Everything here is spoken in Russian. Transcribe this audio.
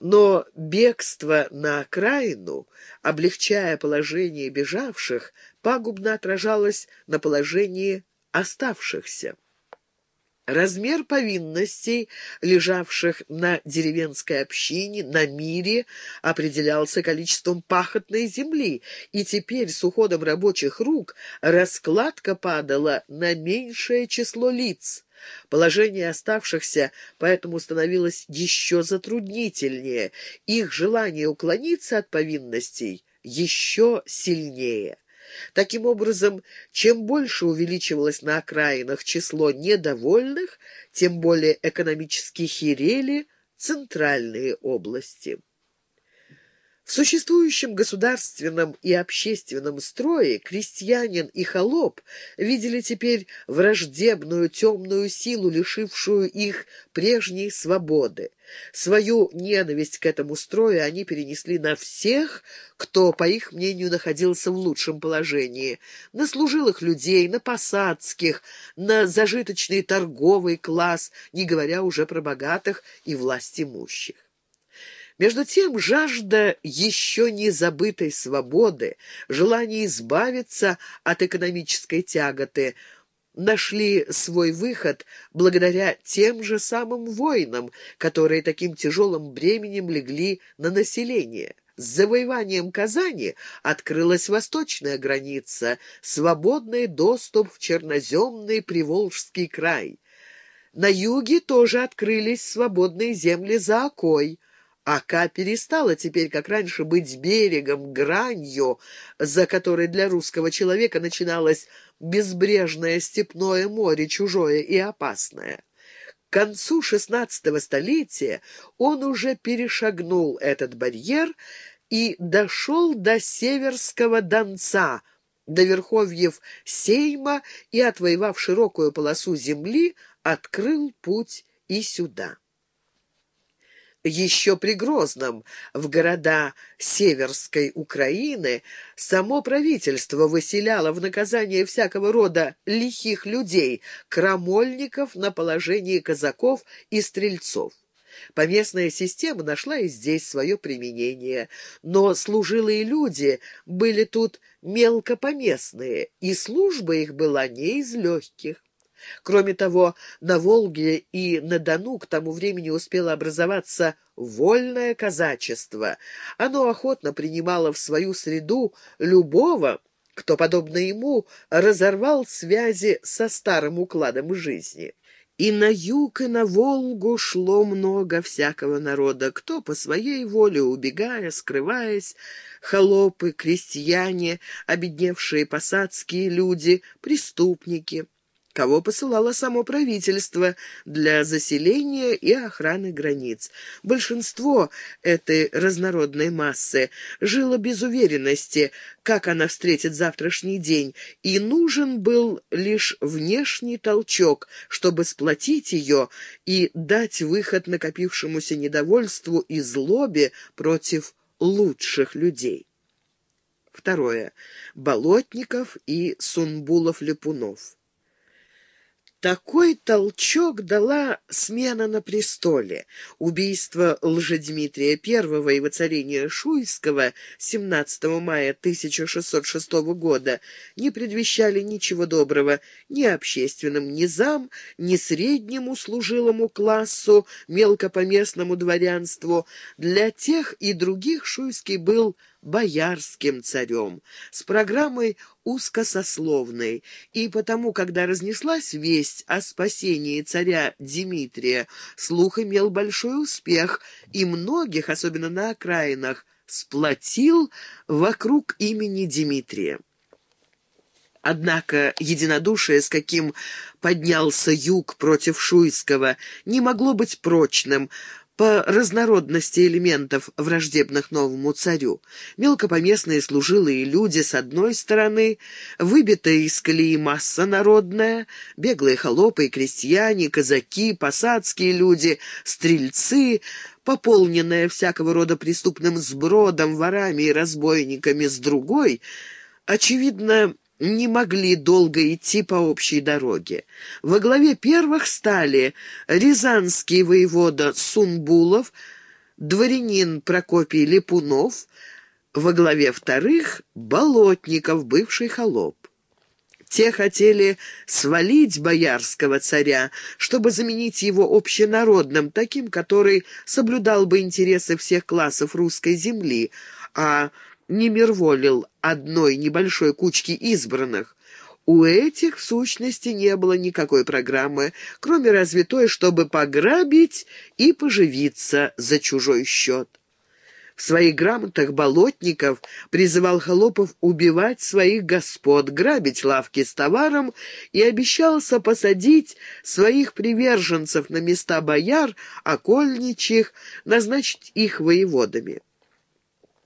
Но бегство на окраину, облегчая положение бежавших, пагубно отражалось на положении оставшихся. Размер повинностей, лежавших на деревенской общине, на мире, определялся количеством пахотной земли, и теперь с уходом рабочих рук раскладка падала на меньшее число лиц. Положение оставшихся поэтому становилось еще затруднительнее, их желание уклониться от повинностей еще сильнее. Таким образом, чем больше увеличивалось на окраинах число недовольных, тем более экономически херели центральные области. В существующем государственном и общественном строе крестьянин и холоп видели теперь враждебную темную силу, лишившую их прежней свободы. Свою ненависть к этому строю они перенесли на всех, кто, по их мнению, находился в лучшем положении, на служилых людей, на посадских, на зажиточный торговый класс, не говоря уже про богатых и власть имущих. Между тем, жажда еще не забытой свободы, желание избавиться от экономической тяготы нашли свой выход благодаря тем же самым воинам, которые таким тяжелым бременем легли на население. С завоеванием Казани открылась восточная граница, свободный доступ в черноземный Приволжский край. На юге тоже открылись свободные земли за Окой, Ака перестала теперь, как раньше, быть берегом, гранью, за которой для русского человека начиналось безбрежное степное море, чужое и опасное. К концу шестнадцатого столетия он уже перешагнул этот барьер и дошел до Северского Донца, до верховьев Сейма и, отвоевав широкую полосу земли, открыл путь и сюда еще при Грозном, в города Северской Украины, само правительство выселяло в наказание всякого рода лихих людей, крамольников на положении казаков и стрельцов. Поместная система нашла и здесь свое применение, но служилые люди были тут мелкопоместные, и служба их была не из легких. Кроме того, на Волге и на Дону к тому времени успело образоваться вольное казачество. Оно охотно принимало в свою среду любого, кто, подобно ему, разорвал связи со старым укладом жизни. И на юг, и на Волгу шло много всякого народа, кто по своей воле, убегая, скрываясь, холопы, крестьяне, обедневшие посадские люди, преступники — кого посылало само правительство для заселения и охраны границ. Большинство этой разнородной массы жило без уверенности, как она встретит завтрашний день, и нужен был лишь внешний толчок, чтобы сплотить ее и дать выход накопившемуся недовольству и злобе против лучших людей. Второе. Болотников и Сунбулов-Лепунов. Такой толчок дала смена на престоле. Убийство Лжедмитрия I и воцарение Шуйского 17 мая 1606 года не предвещали ничего доброго ни общественным низам, ни среднему служилому классу, мелкопоместному дворянству. Для тех и других Шуйский был боярским царем, с программой узкосословной, и потому, когда разнеслась весть о спасении царя Дмитрия, слух имел большой успех, и многих, особенно на окраинах, сплотил вокруг имени Дмитрия. Однако единодушие, с каким поднялся юг против Шуйского, не могло быть прочным, по разнородности элементов, враждебных новому царю. Мелкопоместные служилые люди с одной стороны, выбитая из колеи масса народная, беглые холопы и крестьяне, казаки, посадские люди, стрельцы, пополненная всякого рода преступным сбродом, ворами и разбойниками с другой, очевидно, не могли долго идти по общей дороге. Во главе первых стали рязанский воевода Сунбулов, дворянин Прокопий Липунов, во главе вторых — Болотников, бывший холоп. Те хотели свалить боярского царя, чтобы заменить его общенародным, таким, который соблюдал бы интересы всех классов русской земли, а не мирволил одной небольшой кучки избранных. У этих, в сущности, не было никакой программы, кроме разве той, чтобы пограбить и поживиться за чужой счет. В своих грамотах Болотников призывал холопов убивать своих господ, грабить лавки с товаром и обещался посадить своих приверженцев на места бояр, окольничьих, назначить их воеводами.